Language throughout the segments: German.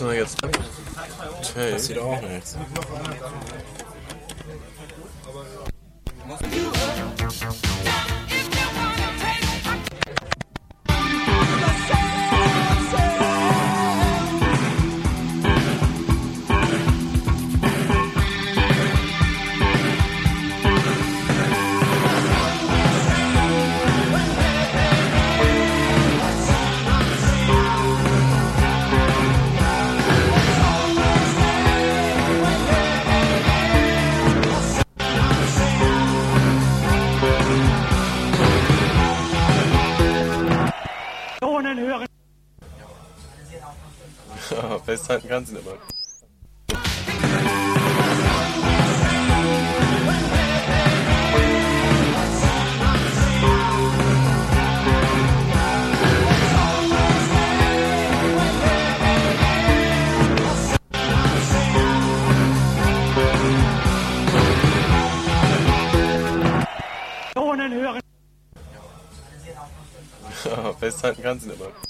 Wenn er jetzt tappt, Passiert auch nichts. Ja, festhalten kannst du nicht festhalten kannst du nicht mal.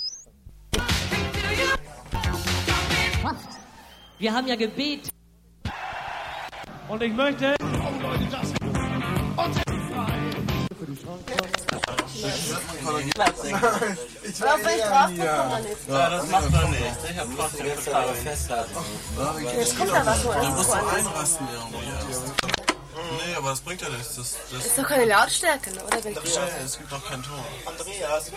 Wir haben ja gebetet. Und ich möchte. Auch wenn ich drauf bin, kommt da nichts. Ja, das macht er nicht. Ich hab trotzdem total festhalten. Jetzt kommt da was Dann musst du einrasten irgendwie erst. Nee, aber das bringt ja nichts. Das, das, Ist doch keine Lautstärke, oder? Wenn ich nee, es gibt doch keinen Ton. Andreas.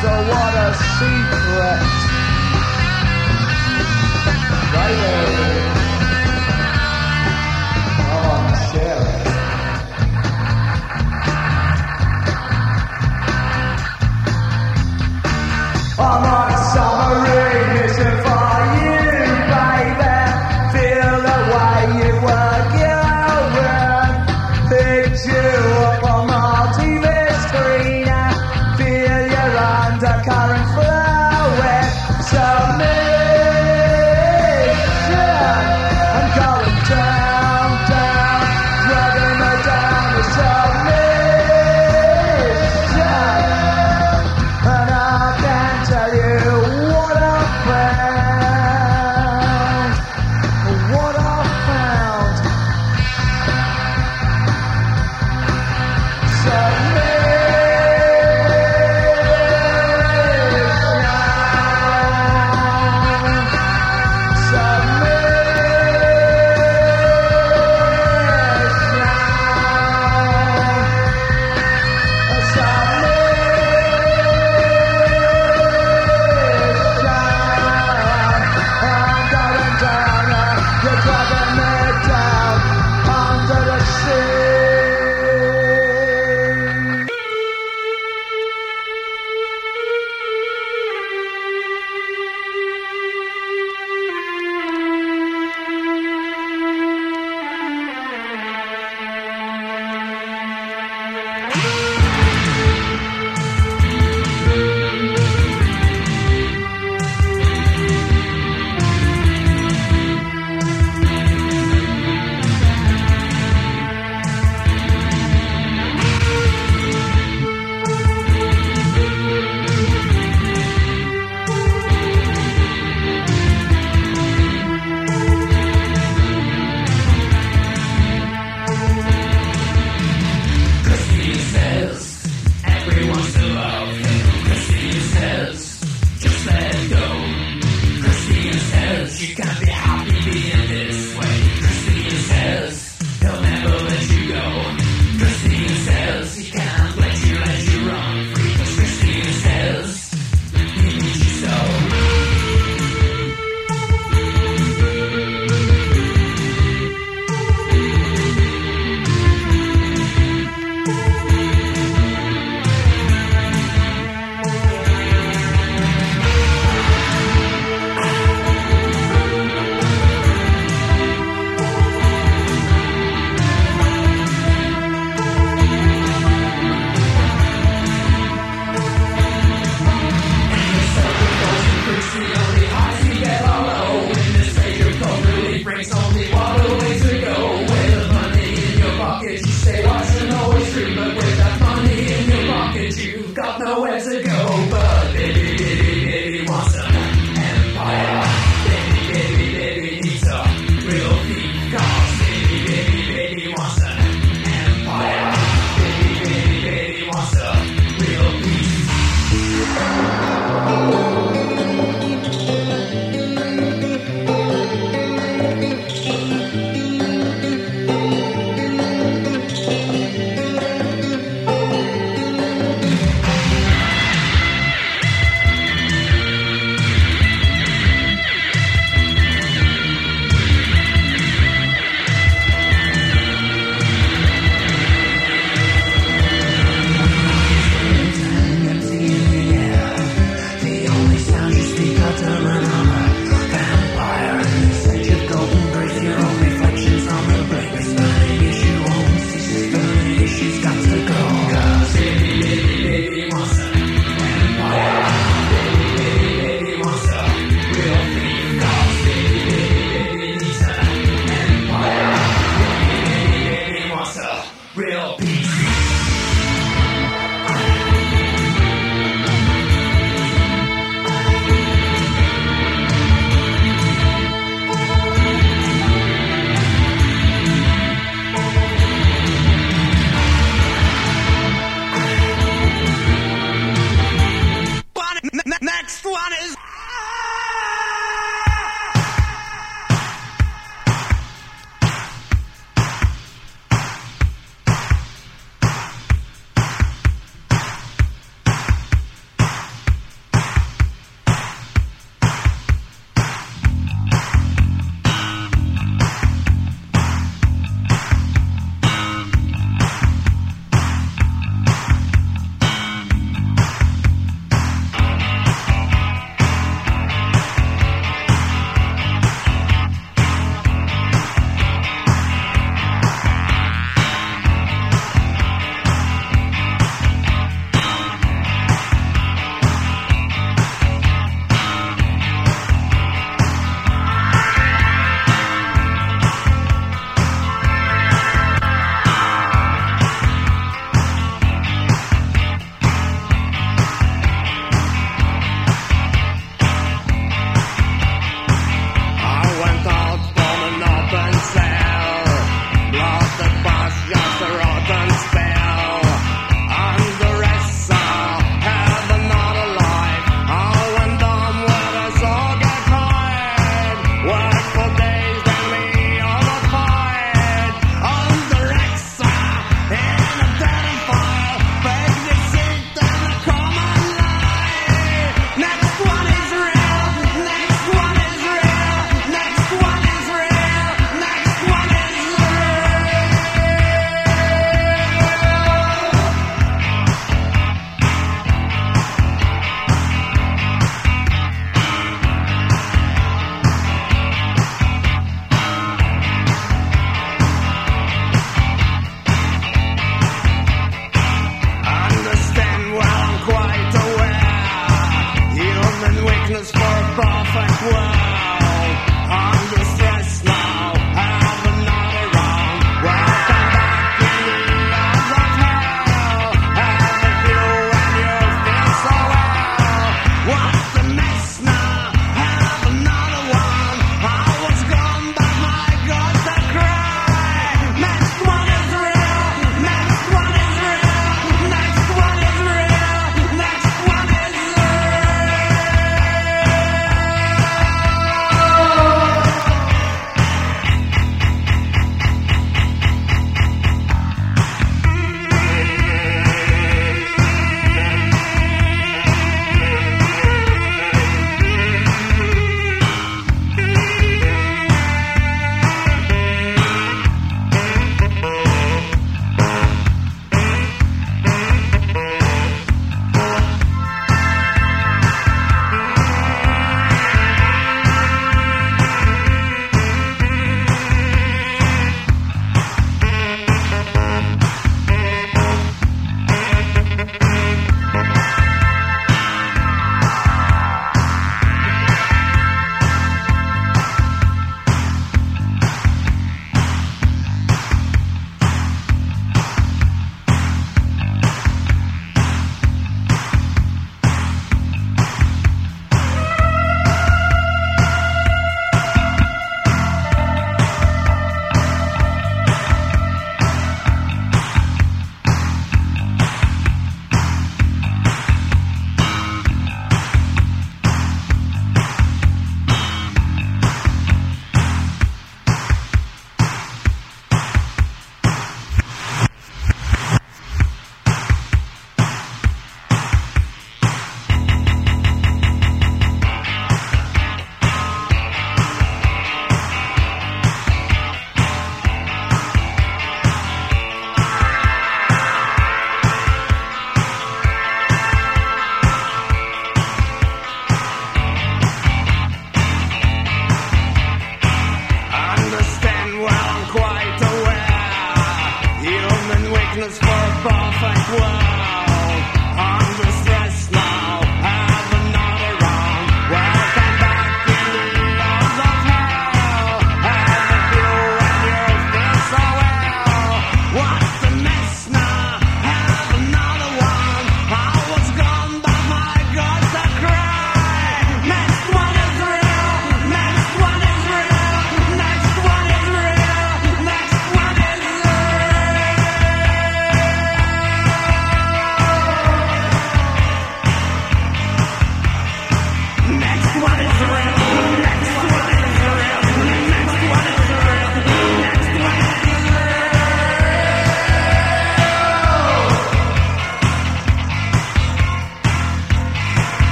underwater secret.